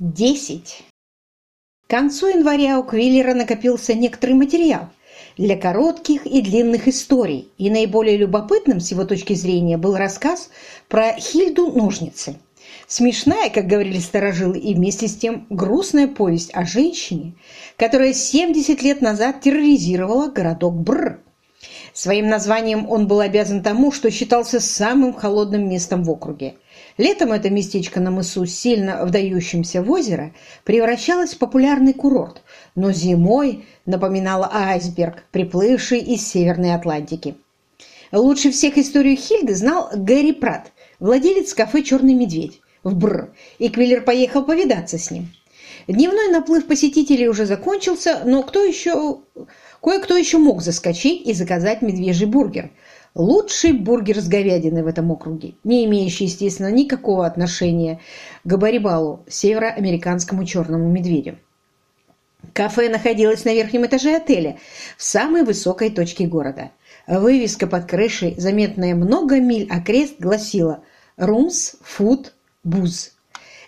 Десять. К концу января у Квиллера накопился некоторый материал для коротких и длинных историй, и наиболее любопытным с его точки зрения был рассказ про Хильду Ножницы. Смешная, как говорили старожилы, и вместе с тем грустная повесть о женщине, которая 70 лет назад терроризировала городок Бр. Своим названием он был обязан тому, что считался самым холодным местом в округе. Летом это местечко на мысу, сильно вдающемся в озеро, превращалось в популярный курорт, но зимой напоминало айсберг, приплывший из Северной Атлантики. Лучше всех историю Хильды знал Гэри Пратт, владелец кафе «Черный медведь» в Бр, и Квиллер поехал повидаться с ним. Дневной наплыв посетителей уже закончился, но кто еще... кое-кто еще мог заскочить и заказать медвежий бургер – Лучший бургер с говядиной в этом округе, не имеющий, естественно, никакого отношения к Барибалу, североамериканскому черному медведю. Кафе находилось на верхнем этаже отеля, в самой высокой точке города. Вывеска под крышей, заметная много миль окрест, гласила «Rooms, Food, Booze».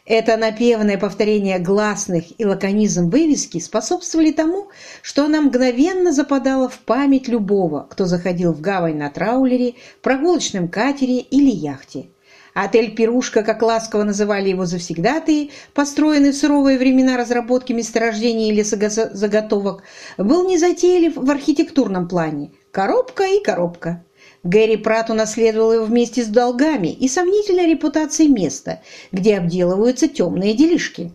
Это напевное повторение гласных и лаконизм вывески способствовали тому, что она мгновенно западала в память любого, кто заходил в гавань на траулере, прогулочном катере или яхте. Отель «Пирушка», как ласково называли его завсегдатые, построенный в суровые времена разработки месторождений или заготовок, был незатейлив в архитектурном плане. Коробка и коробка. Гэри Пратт унаследовал его вместе с долгами и сомнительной репутацией места, где обделываются темные делишки.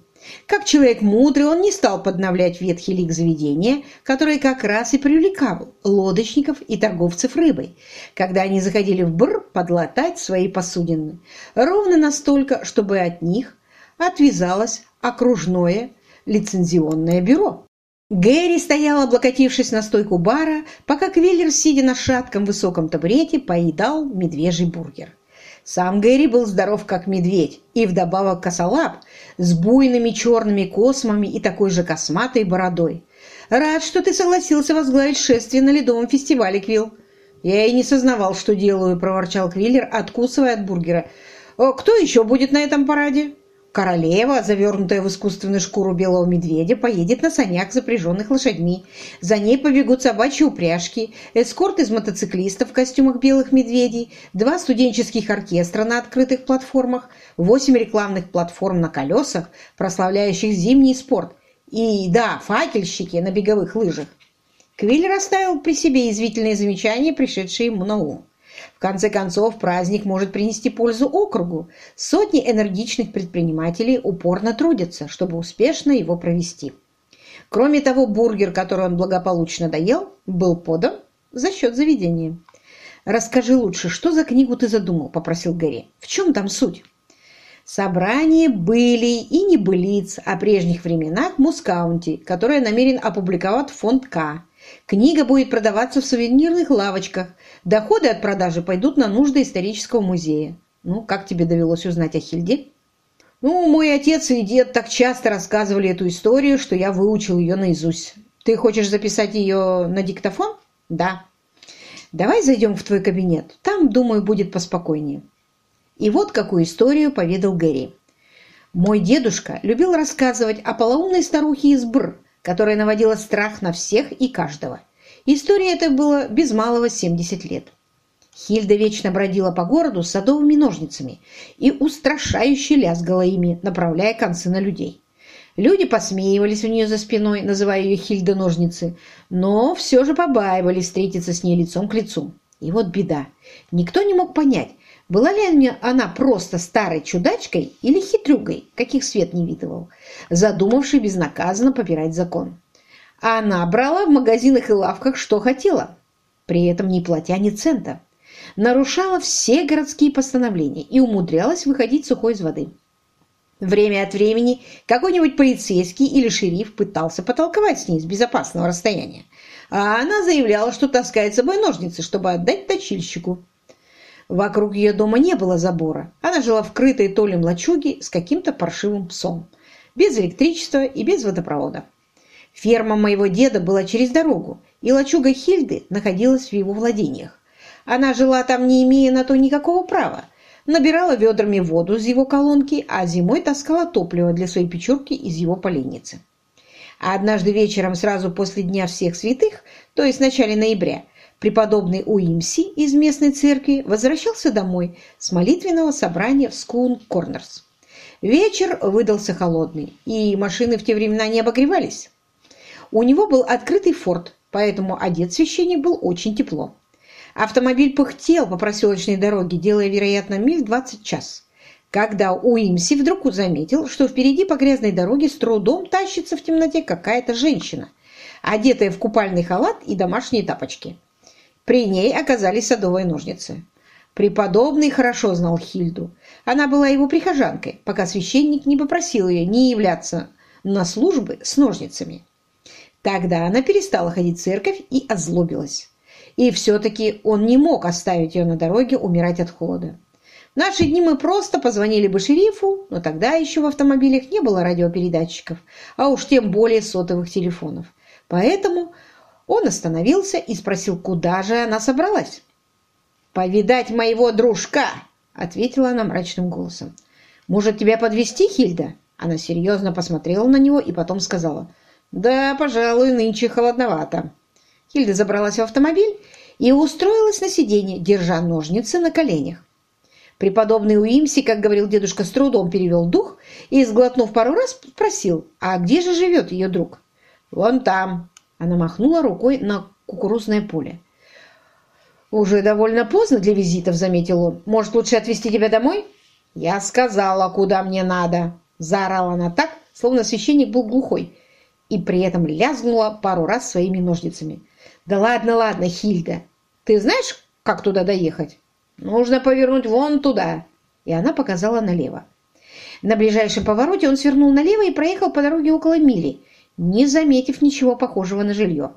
Как человек мудрый, он не стал подновлять ветхий лик заведения, который как раз и привлекал лодочников и торговцев рыбой, когда они заходили в Бр подлатать свои посудины, ровно настолько, чтобы от них отвязалось окружное лицензионное бюро. Гэри стоял, облокотившись на стойку бара, пока Квиллер, сидя на шатком высоком табурете, поедал медвежий бургер. Сам Гэри был здоров, как медведь, и вдобавок косолап, с буйными черными космами и такой же косматой бородой. «Рад, что ты согласился возглавить шествие на ледовом фестивале, Квилл». «Я и не сознавал, что делаю», – проворчал Квиллер, откусывая от бургера. «Кто еще будет на этом параде?» Королева, завернутая в искусственную шкуру белого медведя, поедет на санях, запряженных лошадьми. За ней побегут собачьи упряжки, эскорт из мотоциклистов в костюмах белых медведей, два студенческих оркестра на открытых платформах, восемь рекламных платформ на колесах, прославляющих зимний спорт, и, да, факельщики на беговых лыжах. Квиллер оставил при себе извительные замечания, пришедшие ему на ум. В конце концов, праздник может принести пользу округу. Сотни энергичных предпринимателей упорно трудятся, чтобы успешно его провести. Кроме того, бургер, который он благополучно доел, был подан за счет заведения. «Расскажи лучше, что за книгу ты задумал?» – попросил Гэри. «В чем там суть?» Собрание были и небылиц о прежних временах Мускаунти, которое намерен опубликовать фонд К. Книга будет продаваться в сувенирных лавочках. Доходы от продажи пойдут на нужды исторического музея. Ну, как тебе довелось узнать о Хильде? Ну, мой отец и дед так часто рассказывали эту историю, что я выучил ее наизусть. Ты хочешь записать ее на диктофон? Да. Давай зайдем в твой кабинет. Там, думаю, будет поспокойнее. И вот какую историю поведал Гэри. Мой дедушка любил рассказывать о полоумной старухе из Бр, которая наводила страх на всех и каждого. История эта была без малого 70 лет. Хильда вечно бродила по городу с садовыми ножницами и устрашающе лязгала ими, направляя концы на людей. Люди посмеивались у нее за спиной, называя ее Хильда ножницы, но все же побаивались встретиться с ней лицом к лицу. И вот беда. Никто не мог понять, была ли она просто старой чудачкой или хитрюгой, каких свет не видывал, задумавшей безнаказанно попирать закон. Она брала в магазинах и лавках, что хотела, при этом не платя ни цента. Нарушала все городские постановления и умудрялась выходить сухой из воды. Время от времени какой-нибудь полицейский или шериф пытался потолковать с ней с безопасного расстояния, а она заявляла, что таскает с собой ножницы, чтобы отдать точильщику. Вокруг ее дома не было забора. Она жила в крытой толем лачуге с каким-то паршивым псом. Без электричества и без водопровода. Ферма моего деда была через дорогу, и лачуга Хильды находилась в его владениях. Она жила там, не имея на то никакого права, набирала ведрами воду из его колонки, а зимой таскала топливо для своей печурки из его поленницы. А однажды вечером, сразу после Дня всех святых, то есть в начале ноября, преподобный Уимси из местной церкви возвращался домой с молитвенного собрания в Скун-Корнерс. Вечер выдался холодный, и машины в те времена не обогревались. У него был открытый форт, поэтому одет священник был очень тепло. Автомобиль пыхтел по проселочной дороге, делая, вероятно, миль 20 час. Когда Уимси вдруг заметил, что впереди по грязной дороге с трудом тащится в темноте какая-то женщина, одетая в купальный халат и домашние тапочки. При ней оказались садовые ножницы. Преподобный хорошо знал Хильду. Она была его прихожанкой, пока священник не попросил ее не являться на службы с ножницами. Тогда она перестала ходить в церковь и озлобилась. И все-таки он не мог оставить ее на дороге умирать от холода. В наши дни мы просто позвонили бы шерифу, но тогда еще в автомобилях не было радиопередатчиков, а уж тем более сотовых телефонов. Поэтому он остановился и спросил, куда же она собралась. «Повидать моего дружка!» — ответила она мрачным голосом. «Может, тебя подвести, Хильда?» Она серьезно посмотрела на него и потом сказала. «Да, пожалуй, нынче холодновато». Хильда забралась в автомобиль и устроилась на сиденье, держа ножницы на коленях. Преподобный Уимси, как говорил дедушка, с трудом перевел дух и, сглотнув пару раз, спросил, а где же живет ее друг? «Вон там». Она махнула рукой на кукурузное поле. «Уже довольно поздно для визитов», — заметил он. «Может, лучше отвезти тебя домой?» «Я сказала, куда мне надо!» — заорала она так, словно священник был глухой, и при этом лязгнула пару раз своими ножницами. «Да ладно, ладно, Хильда. Ты знаешь, как туда доехать?» «Нужно повернуть вон туда!» И она показала налево. На ближайшем повороте он свернул налево и проехал по дороге около мили, не заметив ничего похожего на жилье.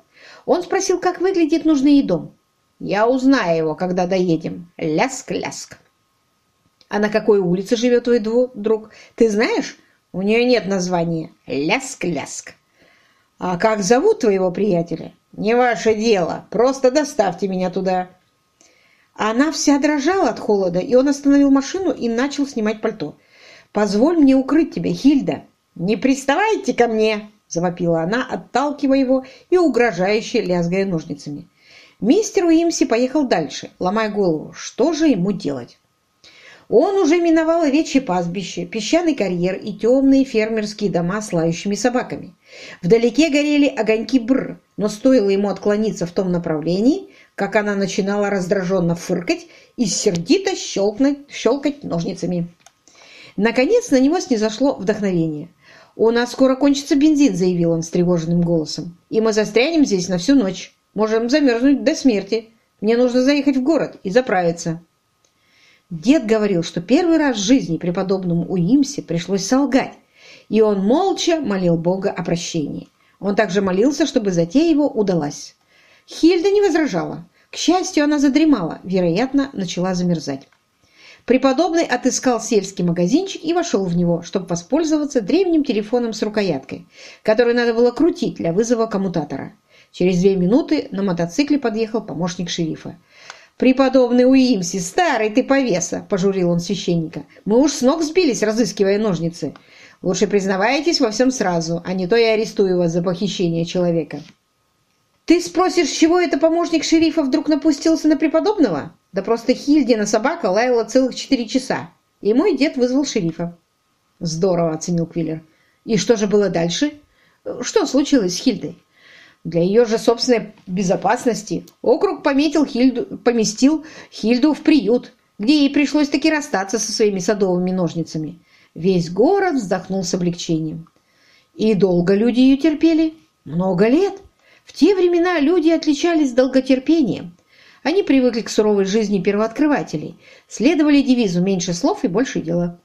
Он спросил, как выглядит нужный ей дом. Я узнаю его, когда доедем. Ляск-ляск. А на какой улице живет твой друг? Ты знаешь? У нее нет названия. Ляск-ляск. А как зовут твоего приятеля? Не ваше дело. Просто доставьте меня туда. Она вся дрожала от холода, и он остановил машину и начал снимать пальто. «Позволь мне укрыть тебя, Хильда!» «Не приставайте ко мне!» – завопила она, отталкивая его и угрожающе лязгая ножницами. Мистер Уимси поехал дальше, ломая голову, что же ему делать. Он уже миновал овечье пастбище, песчаный карьер и темные фермерские дома с лающими собаками. Вдалеке горели огоньки бр, но стоило ему отклониться в том направлении, как она начинала раздраженно фыркать и сердито щелкнуть, щелкать ножницами. Наконец на него снизошло вдохновение. «У нас скоро кончится бензин», — заявил он встревоженным голосом, «и мы застрянем здесь на всю ночь». Можем замерзнуть до смерти. Мне нужно заехать в город и заправиться». Дед говорил, что первый раз в жизни преподобному Уимсе пришлось солгать, и он молча молил Бога о прощении. Он также молился, чтобы затея его удалась. Хильда не возражала. К счастью, она задремала, вероятно, начала замерзать. Преподобный отыскал сельский магазинчик и вошел в него, чтобы воспользоваться древним телефоном с рукояткой, который надо было крутить для вызова коммутатора. Через две минуты на мотоцикле подъехал помощник шерифа. «Преподобный Уимси, старый ты повеса!» – пожурил он священника. «Мы уж с ног сбились, разыскивая ножницы. Лучше признавайтесь во всем сразу, а не то я арестую вас за похищение человека». «Ты спросишь, чего это помощник шерифа вдруг напустился на преподобного?» «Да просто Хильдина собака лаяла целых четыре часа, и мой дед вызвал шерифа». «Здорово», – оценил Квиллер. «И что же было дальше? Что случилось с Хильдой?» Для ее же собственной безопасности округ пометил Хильду, поместил Хильду в приют, где ей пришлось таки расстаться со своими садовыми ножницами. Весь город вздохнул с облегчением. И долго люди ее терпели? Много лет. В те времена люди отличались долготерпением. Они привыкли к суровой жизни первооткрывателей, следовали девизу «меньше слов и больше дела».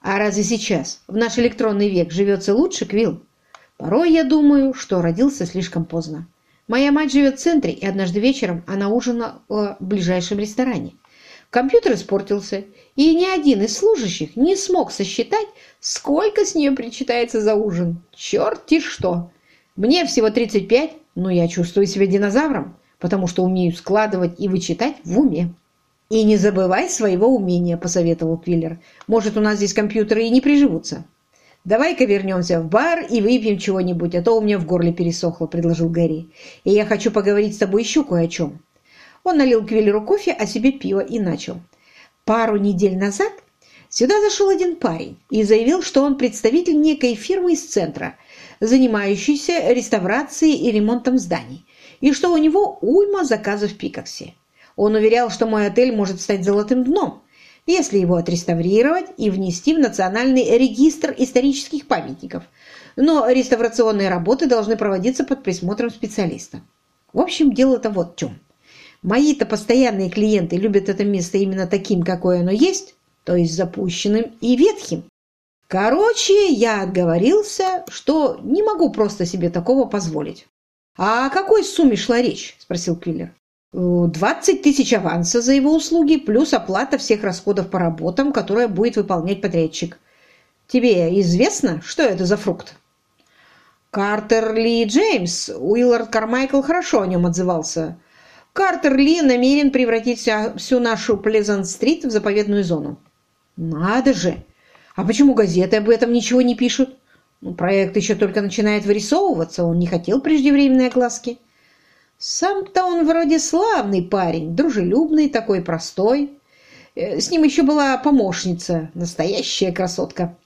А разве сейчас, в наш электронный век, живется лучше, Квилл? Порой я думаю, что родился слишком поздно. Моя мать живет в центре, и однажды вечером она ужинала в ближайшем ресторане. Компьютер испортился, и ни один из служащих не смог сосчитать, сколько с нее причитается за ужин. Черт-те что! Мне всего 35, но я чувствую себя динозавром, потому что умею складывать и вычитать в уме. «И не забывай своего умения», — посоветовал Квиллер. «Может, у нас здесь компьютеры и не приживутся». «Давай-ка вернемся в бар и выпьем чего-нибудь, а то у меня в горле пересохло», — предложил Гэри. «И я хочу поговорить с тобой еще кое о чем». Он налил Квиллеру кофе, а себе пиво и начал. Пару недель назад сюда зашел один парень и заявил, что он представитель некой фирмы из центра, занимающейся реставрацией и ремонтом зданий, и что у него уйма заказов в Пикаксе. Он уверял, что мой отель может стать золотым дном, если его отреставрировать и внести в Национальный регистр исторических памятников. Но реставрационные работы должны проводиться под присмотром специалиста. В общем, дело-то вот в чем. Мои-то постоянные клиенты любят это место именно таким, какое оно есть, то есть запущенным и ветхим. Короче, я отговорился, что не могу просто себе такого позволить. «А о какой сумме шла речь?» – спросил Квиллер. «20 тысяч аванса за его услуги, плюс оплата всех расходов по работам, которые будет выполнять подрядчик. Тебе известно, что это за фрукт?» Картер Ли Джеймс, Уиллард Кармайкл хорошо о нем отзывался. Картер Ли намерен превратить всю нашу Плезант-стрит в заповедную зону. Надо же! А почему газеты об этом ничего не пишут? Ну, проект еще только начинает вырисовываться, он не хотел преждевременной огласки. Сам-то он вроде славный парень, дружелюбный, такой простой. Э, с ним еще была помощница, настоящая красотка.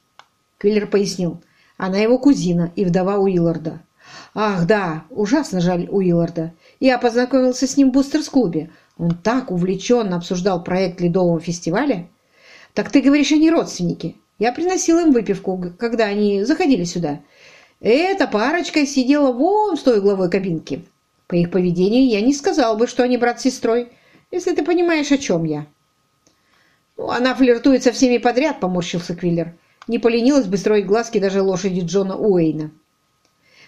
Квиллер пояснил. Она его кузина и вдова Уилларда. Ах, да, ужасно жаль Уилларда. Я познакомился с ним в Бустерс-клубе. Он так увлеченно обсуждал проект Ледового фестиваля. Так ты говоришь, они родственники. Я приносил им выпивку, когда они заходили сюда. Эта парочка сидела вон в той угловой кабинке. По их поведению я не сказал бы, что они брат с сестрой, если ты понимаешь, о чем я. Ну, она флиртует со всеми подряд, поморщился Квиллер. Не поленилась бы строить глазки даже лошади Джона Уэйна.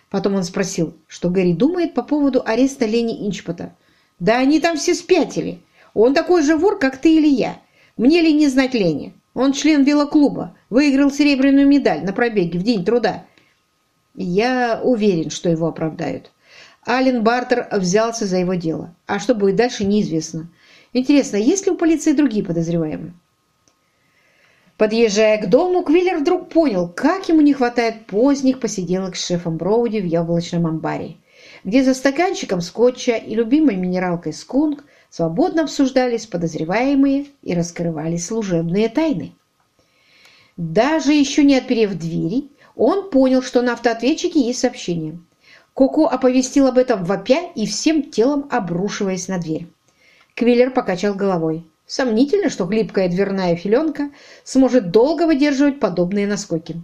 Потом он спросил, что Гэри думает по поводу ареста Лени Инчпота. «Да они там все спятили. Он такой же вор, как ты или я. Мне ли не знать Лени? Он член велоклуба, выиграл серебряную медаль на пробеге в День труда. Я уверен, что его оправдают. Ален Бартер взялся за его дело. А что будет дальше, неизвестно. Интересно, есть ли у полиции другие подозреваемые? Подъезжая к дому, Квиллер вдруг понял, как ему не хватает поздних посиделок с шефом Броуди в яблочном амбаре, где за стаканчиком скотча и любимой минералкой скунг свободно обсуждались подозреваемые и раскрывались служебные тайны. Даже еще не отперев двери, он понял, что на автоответчике есть сообщение. Коко оповестил об этом вопя и всем телом обрушиваясь на дверь. Квиллер покачал головой. Сомнительно, что хлипкая дверная филенка сможет долго выдерживать подобные наскоки.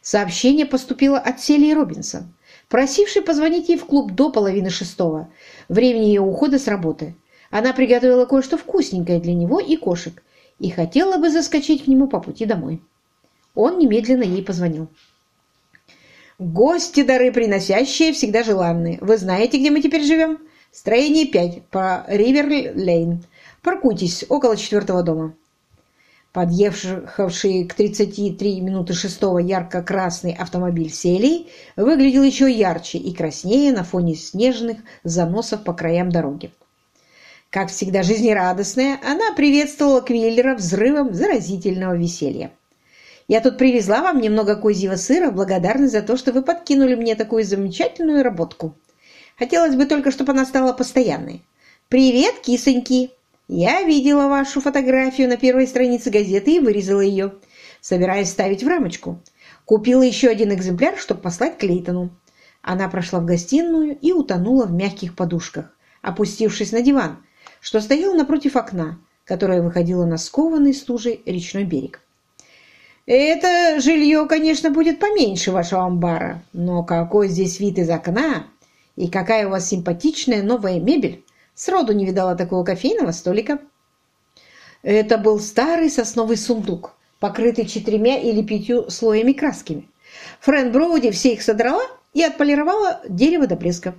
Сообщение поступило от Селии Робинсон, просившей позвонить ей в клуб до половины шестого, времени ее ухода с работы. Она приготовила кое-что вкусненькое для него и кошек и хотела бы заскочить к нему по пути домой. Он немедленно ей позвонил. «Гости, дары приносящие, всегда желанны. Вы знаете, где мы теперь живем? Строение 5 по Ривер-Лейн. Паркуйтесь около четвертого дома». Подъехавший к 33 минуты шестого ярко-красный автомобиль Селии выглядел еще ярче и краснее на фоне снежных заносов по краям дороги. Как всегда жизнерадостная, она приветствовала Квиллера взрывом заразительного веселья. «Я тут привезла вам немного козьего сыра в благодарность за то, что вы подкинули мне такую замечательную работку. Хотелось бы только, чтобы она стала постоянной. Привет, кисоньки!» Я видела вашу фотографию на первой странице газеты и вырезала ее, собираясь ставить в рамочку. Купила еще один экземпляр, чтобы послать Клейтону. Она прошла в гостиную и утонула в мягких подушках, опустившись на диван, что стоял напротив окна, которое выходило на скованный стужей речной берег. «Это жилье, конечно, будет поменьше вашего амбара, но какой здесь вид из окна и какая у вас симпатичная новая мебель!» Сроду не видала такого кофейного столика. Это был старый сосновый сундук, покрытый четырьмя или пятью слоями красками. Фрэн Броуди все их содрала и отполировала дерево до блеска.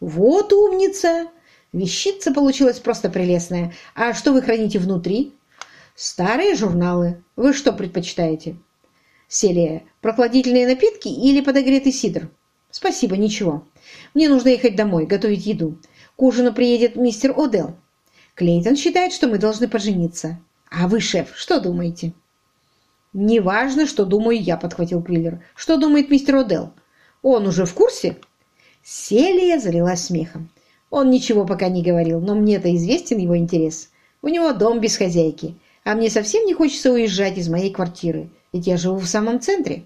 «Вот умница! Вещица получилась просто прелестная. А что вы храните внутри?» «Старые журналы. Вы что предпочитаете?» «Селия, прохладительные напитки или подогретый сидр?» «Спасибо, ничего. Мне нужно ехать домой, готовить еду. К ужину приедет мистер Одел. Клейтон считает, что мы должны пожениться. А вы, шеф, что думаете?» «Неважно, что думаю я», — подхватил Квиллер. «Что думает мистер Одел? Он уже в курсе?» Селия залилась смехом. Он ничего пока не говорил, но мне-то известен его интерес. У него дом без хозяйки, а мне совсем не хочется уезжать из моей квартиры, ведь я живу в самом центре.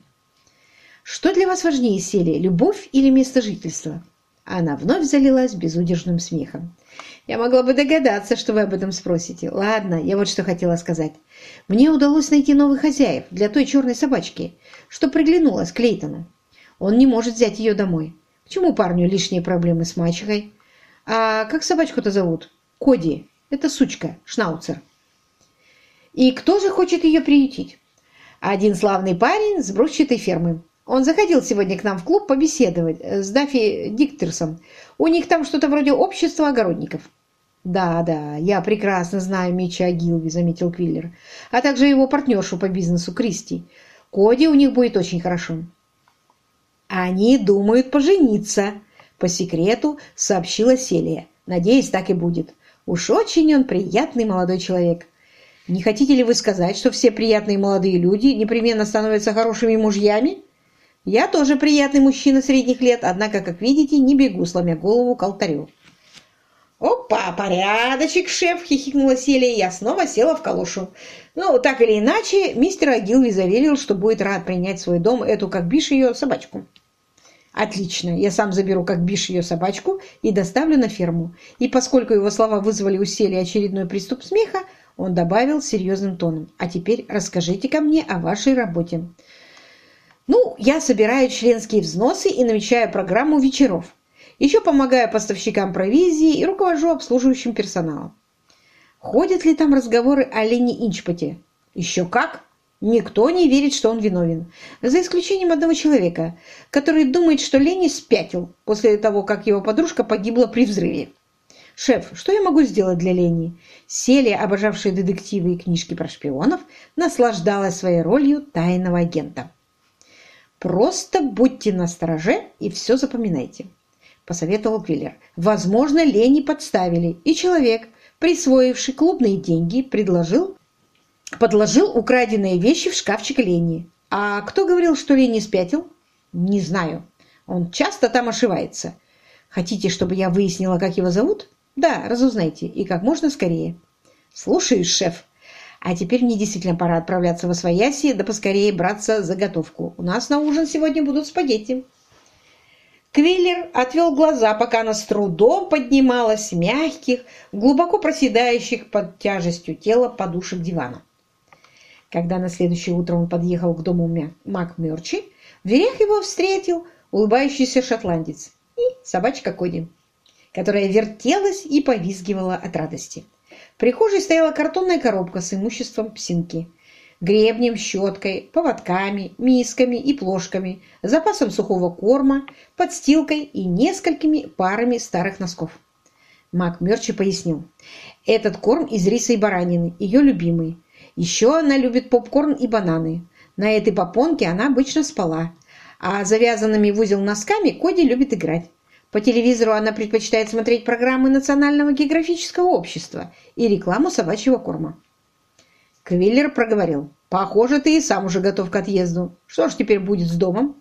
Что для вас важнее, Селия, любовь или место жительства? Она вновь залилась безудержным смехом. Я могла бы догадаться, что вы об этом спросите. Ладно, я вот что хотела сказать. Мне удалось найти новых хозяев для той черной собачки, что приглянулась Клейтону. Он не может взять ее домой. Почему парню лишние проблемы с мачехой? А как собачку-то зовут? Коди. Это сучка, шнауцер. И кто же хочет ее приютить? Один славный парень с брусчатой фермы. Он заходил сегодня к нам в клуб побеседовать с Даффи Диктерсом. У них там что-то вроде общества огородников. «Да, да, я прекрасно знаю Митча Агилви», — заметил Квиллер, «а также его партнершу по бизнесу Кристи. Коди у них будет очень хорошо». «Они думают пожениться», — по секрету сообщила Селия. «Надеюсь, так и будет. Уж очень он приятный молодой человек. Не хотите ли вы сказать, что все приятные молодые люди непременно становятся хорошими мужьями?» Я тоже приятный мужчина средних лет, однако, как видите, не бегу, сломя голову к алтарю. «Опа, порядочек, шеф!» — хихикнула Селия, я снова села в калошу. Ну, так или иначе, мистер Агилви заверил, что будет рад принять в свой дом эту, как бишь ее, собачку. «Отлично, я сам заберу, как бишь ее собачку, и доставлю на ферму». И поскольку его слова вызвали у Селии очередной приступ смеха, он добавил серьезным тоном. «А теперь расскажите ко мне о вашей работе». «Ну, я собираю членские взносы и намечаю программу вечеров». Еще помогаю поставщикам провизии и руковожу обслуживающим персоналом. Ходят ли там разговоры о Лене Инчпоте? Еще как! Никто не верит, что он виновен. За исключением одного человека, который думает, что Лени спятил после того, как его подружка погибла при взрыве. «Шеф, что я могу сделать для Лени?» Селия, обожавшая детективы и книжки про шпионов, наслаждалась своей ролью тайного агента. «Просто будьте настороже и все запоминайте посоветовал Квиллер. Возможно, Лени подставили, и человек, присвоивший клубные деньги, предложил, подложил украденные вещи в шкафчик Лени. А кто говорил, что Лени спятил? Не знаю. Он часто там ошивается. Хотите, чтобы я выяснила, как его зовут? Да, разузнайте, и как можно скорее. Слушаюсь, шеф. А теперь мне действительно пора отправляться во свояси, да поскорее браться за готовку. У нас на ужин сегодня будут спагетти. Квиллер отвел глаза, пока она с трудом поднималась мягких, глубоко проседающих под тяжестью тела подушек дивана. Когда на следующее утро он подъехал к дому МакМерчи, в дверях его встретил улыбающийся шотландец и собачка Коди, которая вертелась и повизгивала от радости. В прихожей стояла картонная коробка с имуществом псинки – гребнем, щеткой, поводками, мисками и плошками, запасом сухого корма, подстилкой и несколькими парами старых носков. Мак Мерчи пояснил. Этот корм из риса и баранины, ее любимый. Еще она любит попкорн и бананы. На этой попонке она обычно спала. А завязанными в узел носками Коди любит играть. По телевизору она предпочитает смотреть программы Национального географического общества и рекламу собачьего корма. Квиллер проговорил. «Похоже, ты и сам уже готов к отъезду. Что ж теперь будет с домом?»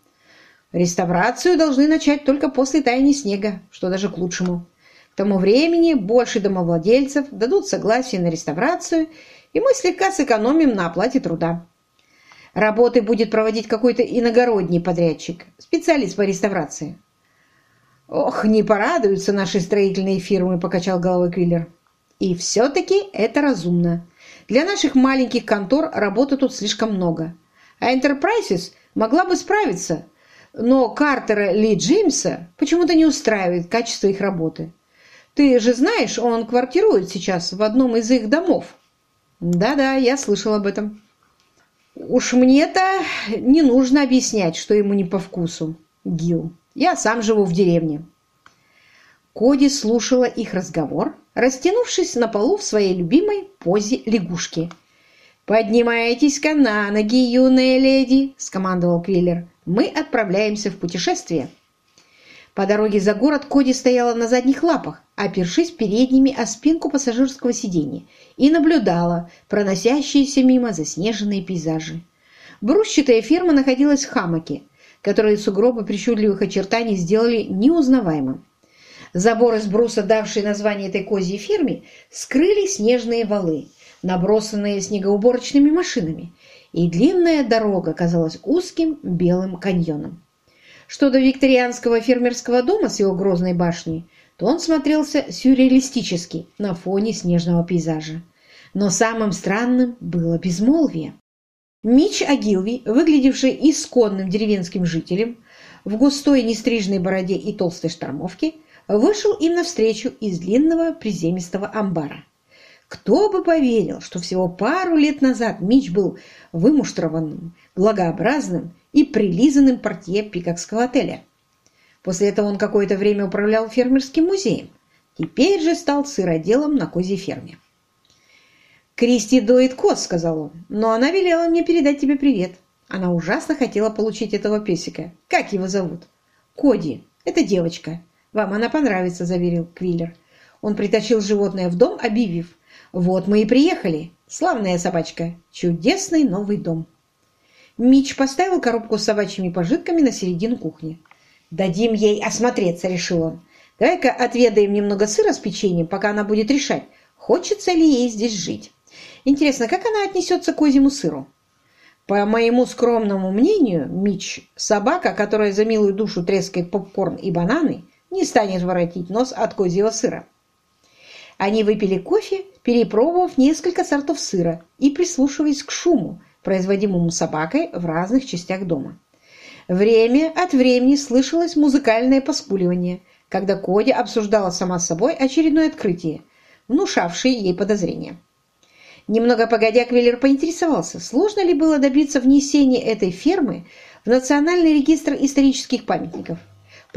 «Реставрацию должны начать только после таяния снега, что даже к лучшему. К тому времени больше домовладельцев дадут согласие на реставрацию, и мы слегка сэкономим на оплате труда. Работы будет проводить какой-то иногородний подрядчик, специалист по реставрации». «Ох, не порадуются наши строительные фирмы», – покачал головой Квиллер. «И все-таки это разумно. Для наших маленьких контор работы тут слишком много. А Enterprises могла бы справиться, но Картера Ли Джеймса почему-то не устраивает качество их работы. Ты же знаешь, он квартирует сейчас в одном из их домов. Да-да, я слышал об этом. Уж мне-то не нужно объяснять, что ему не по вкусу, Гил. Я сам живу в деревне. Коди слушала их разговор, растянувшись на полу в своей любимой позе лягушки. «Поднимайтесь-ка на ноги, юная леди!» – скомандовал Квиллер. «Мы отправляемся в путешествие». По дороге за город Коди стояла на задних лапах, опершись передними о спинку пассажирского сиденья, и наблюдала проносящиеся мимо заснеженные пейзажи. Брусчатая ферма находилась в хамаке, которые сугробы причудливых очертаний сделали неузнаваемым. Забор из бруса, давший название этой козьей ферме, скрыли снежные валы, набросанные снегоуборочными машинами, и длинная дорога казалась узким белым каньоном. Что до викторианского фермерского дома с его грозной башней, то он смотрелся сюрреалистически на фоне снежного пейзажа. Но самым странным было безмолвие. Мич Агилви, выглядевший исконным деревенским жителем, в густой нестрижной бороде и толстой штормовке, вышел им навстречу из длинного приземистого амбара. Кто бы поверил, что всего пару лет назад Мич был вымуштрованным, благообразным и прилизанным портье Пикокского отеля. После этого он какое-то время управлял фермерским музеем. Теперь же стал сыроделом на козьей ферме. «Кристи доит коз», — сказал он, — «но она велела мне передать тебе привет. Она ужасно хотела получить этого песика. Как его зовут?» «Коди. Это девочка. Вам она понравится», — заверил Квиллер. Он притащил животное в дом, объявив, «Вот мы и приехали. Славная собачка. Чудесный новый дом». Мич поставил коробку с собачьими пожитками на середину кухни. «Дадим ей осмотреться», — решил он. «Давай-ка отведаем немного сыра с печеньем, пока она будет решать, хочется ли ей здесь жить. Интересно, как она отнесется к козьему сыру?» По моему скромному мнению, Мич, собака, которая за милую душу трескает попкорн и бананы, не станет воротить нос от козьего сыра. Они выпили кофе, перепробовав несколько сортов сыра и прислушиваясь к шуму, производимому собакой в разных частях дома. Время от времени слышалось музыкальное поскуливание, когда Коди обсуждала сама с собой очередное открытие, внушавшее ей подозрения. Немного погодя, Квиллер поинтересовался, сложно ли было добиться внесения этой фермы в Национальный регистр исторических памятников.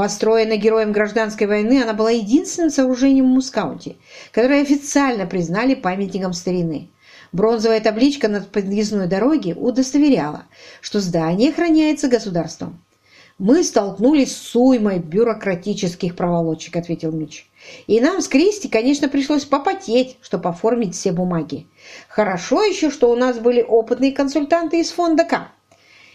Построенная героем гражданской войны, она была единственным сооружением в Мускаунте, которое официально признали памятником старины. Бронзовая табличка над подъездной дороги удостоверяла, что здание охраняется государством. «Мы столкнулись с уймой бюрократических проволочек», — ответил Мич. «И нам с Кристи, конечно, пришлось попотеть, чтобы оформить все бумаги. Хорошо еще, что у нас были опытные консультанты из фонда К.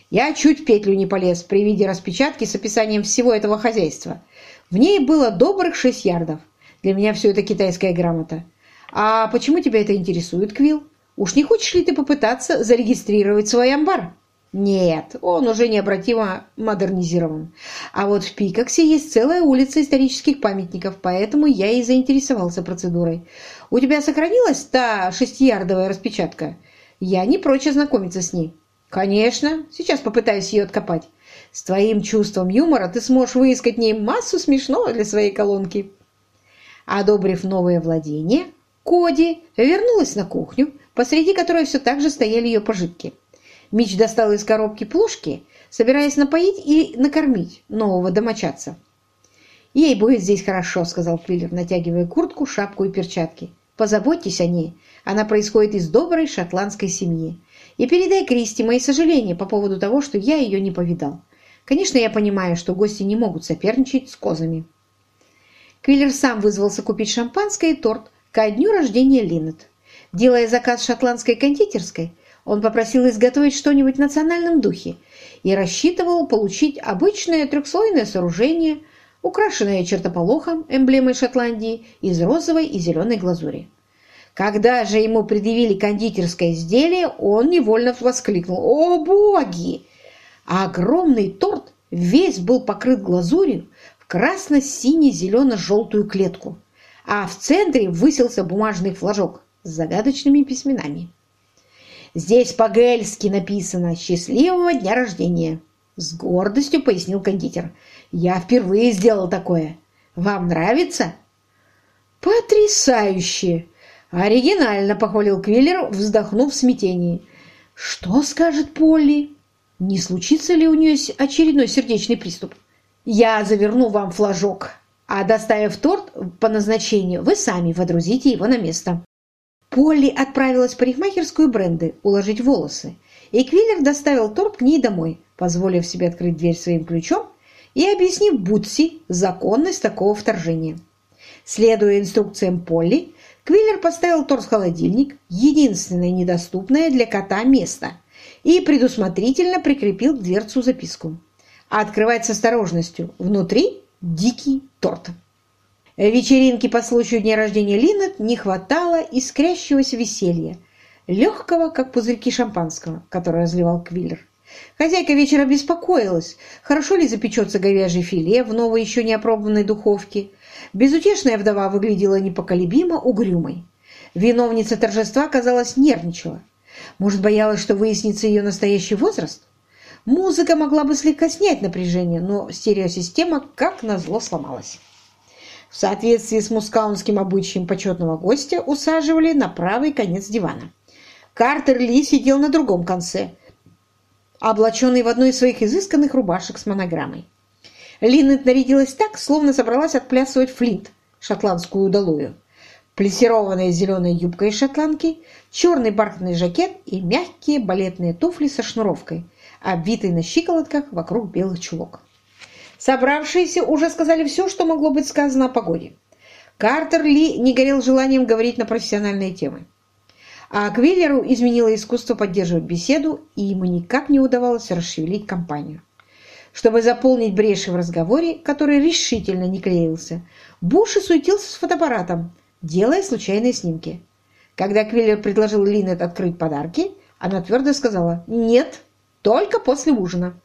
Я чуть в петлю не полез при виде распечатки с описанием всего этого хозяйства. В ней было добрых шесть ярдов. Для меня все это китайская грамота. А почему тебя это интересует, Квилл? Уж не хочешь ли ты попытаться зарегистрировать свой амбар? Нет, он уже необратимо модернизирован. А вот в Пикоксе есть целая улица исторических памятников, поэтому я и заинтересовался процедурой. У тебя сохранилась та шестиярдовая распечатка? Я не прочь ознакомиться с ней. «Конечно. Сейчас попытаюсь ее откопать. С твоим чувством юмора ты сможешь выискать в ней массу смешного для своей колонки». Одобрив новое владение, Коди вернулась на кухню, посреди которой все так же стояли ее пожитки. Мич достал из коробки плошки, собираясь напоить и накормить нового домочадца. «Ей будет здесь хорошо», — сказал Квиллер, натягивая куртку, шапку и перчатки. «Позаботьтесь о ней. Она происходит из доброй шотландской семьи. И передай Кристи мои сожаления по поводу того, что я ее не повидал. Конечно, я понимаю, что гости не могут соперничать с козами. Квиллер сам вызвался купить шампанское и торт ко дню рождения Линнет. Делая заказ шотландской кондитерской, он попросил изготовить что-нибудь в национальном духе и рассчитывал получить обычное трехслойное сооружение, украшенное чертополохом, эмблемой Шотландии, из розовой и зеленой глазури. Когда же ему предъявили кондитерское изделие, он невольно воскликнул «О, боги!» А огромный торт весь был покрыт глазурью в красно-сине-зелено-желтую клетку, а в центре высился бумажный флажок с загадочными письменами. «Здесь по-гельски написано «Счастливого дня рождения!» С гордостью пояснил кондитер. «Я впервые сделал такое. Вам нравится?» «Потрясающе!» «Оригинально!» – похвалил Квиллер, вздохнув в смятении. «Что скажет Полли? Не случится ли у нее очередной сердечный приступ? Я заверну вам флажок, а доставив торт по назначению, вы сами водрузите его на место». Полли отправилась в парикмахерскую Бренды уложить волосы, и Квиллер доставил торт к ней домой, позволив себе открыть дверь своим ключом и объяснив Бутси законность такого вторжения. Следуя инструкциям Полли, Квиллер поставил торс в холодильник, единственное недоступное для кота место, и предусмотрительно прикрепил к дверцу записку. Открывать с осторожностью. Внутри дикий торт. Вечеринки по случаю дня рождения Линнет не хватало искрящегося веселья, легкого, как пузырьки шампанского, который разливал Квиллер. Хозяйка вечера беспокоилась, хорошо ли запечется говяжье филе в новой еще не опробованной духовке. Безутешная вдова выглядела непоколебимо угрюмой. Виновница торжества, казалось, нервничала. Может, боялась, что выяснится ее настоящий возраст? Музыка могла бы слегка снять напряжение, но стереосистема, как назло, сломалась. В соответствии с мускаунским обычаем почетного гостя усаживали на правый конец дивана. Картер Ли сидел на другом конце, облаченный в одну из своих изысканных рубашек с монограммой. Линнет нарядилась так, словно собралась отплясывать флинт, шотландскую удалую. Плессированная зеленой юбкой из шотландки, черный бархатный жакет и мягкие балетные туфли со шнуровкой, обвитые на щиколотках вокруг белых чулок. Собравшиеся уже сказали все, что могло быть сказано о погоде. Картер Ли не горел желанием говорить на профессиональные темы. А Квиллеру изменило искусство поддерживать беседу, и ему никак не удавалось расшевелить компанию. Чтобы заполнить бреши в разговоре, который решительно не клеился, Буш и суетился с фотоаппаратом, делая случайные снимки. Когда Квиллер предложил Линнет открыть подарки, она твердо сказала «Нет, только после ужина».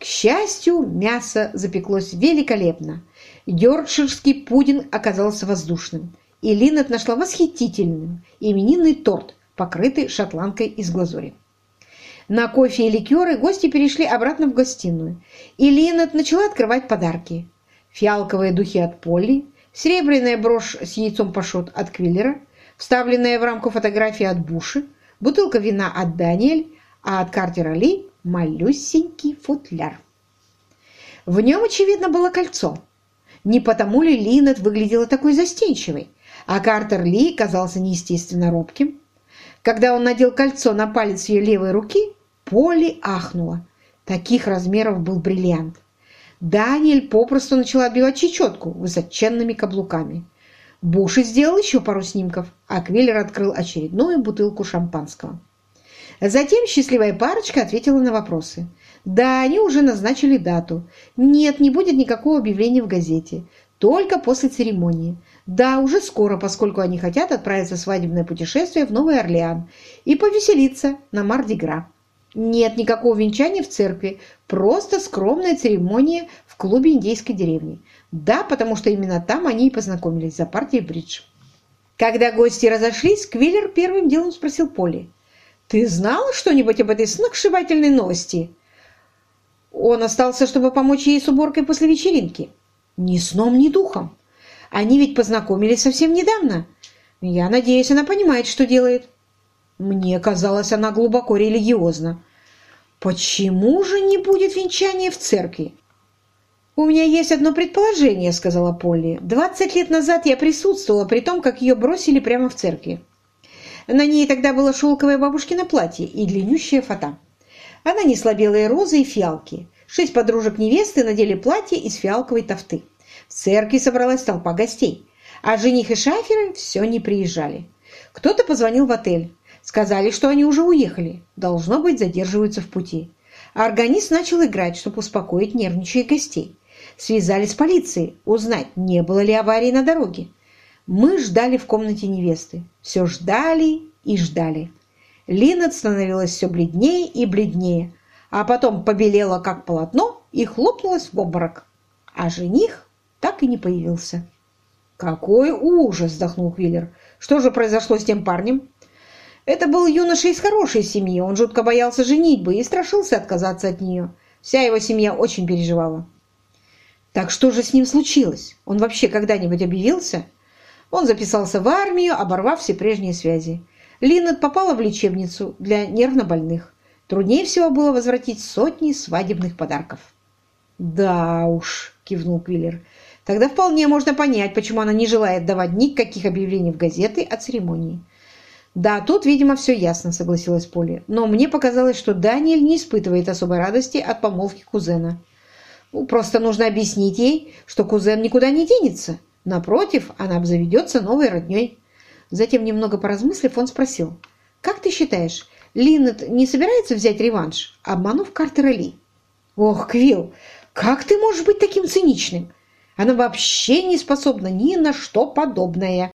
К счастью, мясо запеклось великолепно. Йоркширский пудинг оказался воздушным, и Линнет нашла восхитительным именинный торт, покрытый шотландкой из глазури. На кофе и ликеры гости перешли обратно в гостиную, и Линнет начала открывать подарки. Фиалковые духи от Полли, серебряная брошь с яйцом пашот от Квиллера, вставленная в рамку фотографии от Буши, бутылка вина от Даниэль, а от Картера Ли малюсенький футляр. В нем, очевидно, было кольцо. Не потому ли Линет выглядела такой застенчивой, а Картер Ли казался неестественно робким? Когда он надел кольцо на палец ее левой руки, Полли ахнула. Таких размеров был бриллиант. Даниэль попросту начала отбивать чечетку высоченными каблуками. Буши сделал еще пару снимков, а Квиллер открыл очередную бутылку шампанского. Затем счастливая парочка ответила на вопросы. Да, они уже назначили дату. Нет, не будет никакого объявления в газете. Только после церемонии. Да, уже скоро, поскольку они хотят отправиться в свадебное путешествие в Новый Орлеан и повеселиться на Марди-Гра. Нет никакого венчания в церкви, просто скромная церемония в клубе индейской деревни. Да, потому что именно там они и познакомились за партией бридж. Когда гости разошлись, Квиллер первым делом спросил Полли. «Ты знала что-нибудь об этой сногсшибательной новости?» Он остался, чтобы помочь ей с уборкой после вечеринки. Ни сном, ни духом. Они ведь познакомились совсем недавно. Я надеюсь, она понимает, что делает. Мне казалось, она глубоко религиозна. Почему же не будет венчания в церкви? «У меня есть одно предположение», — сказала Полли. «Двадцать лет назад я присутствовала при том, как ее бросили прямо в церкви. На ней тогда было шелковое бабушкино платье и длиннющая фата. Она несла белые розы и фиалки. Шесть подружек невесты надели платье из фиалковой тофты. В церкви собралась толпа гостей, а жених и шаферы все не приезжали. Кто-то позвонил в отель. Сказали, что они уже уехали. Должно быть, задерживаются в пути. А органист начал играть, чтобы успокоить нервничающих гостей. Связались с полицией, узнать, не было ли аварии на дороге. Мы ждали в комнате невесты. Все ждали и ждали. Линнет становилась все бледнее и бледнее, а потом побелела, как полотно, и хлопнулась в обморок. А жених так и не появился. «Какой ужас!» – вздохнул Квиллер. «Что же произошло с тем парнем?» «Это был юноша из хорошей семьи. Он жутко боялся женитьбы и страшился отказаться от нее. Вся его семья очень переживала». «Так что же с ним случилось? Он вообще когда-нибудь объявился?» Он записался в армию, оборвав все прежние связи. Линнет попала в лечебницу для нервнобольных. Труднее всего было возвратить сотни свадебных подарков. «Да уж», — кивнул Квиллер, — «тогда вполне можно понять, почему она не желает давать никаких объявлений в газеты о церемонии». «Да, тут, видимо, все ясно», — согласилась Полли. «Но мне показалось, что Даниэль не испытывает особой радости от помолвки кузена». Просто нужно объяснить ей, что кузен никуда не денется. Напротив, она обзаведется новой родней. Затем, немного поразмыслив, он спросил, «Как ты считаешь, Линнет не собирается взять реванш, обманув Картера Ли?» «Ох, Квилл, как ты можешь быть таким циничным? Она вообще не способна ни на что подобное!»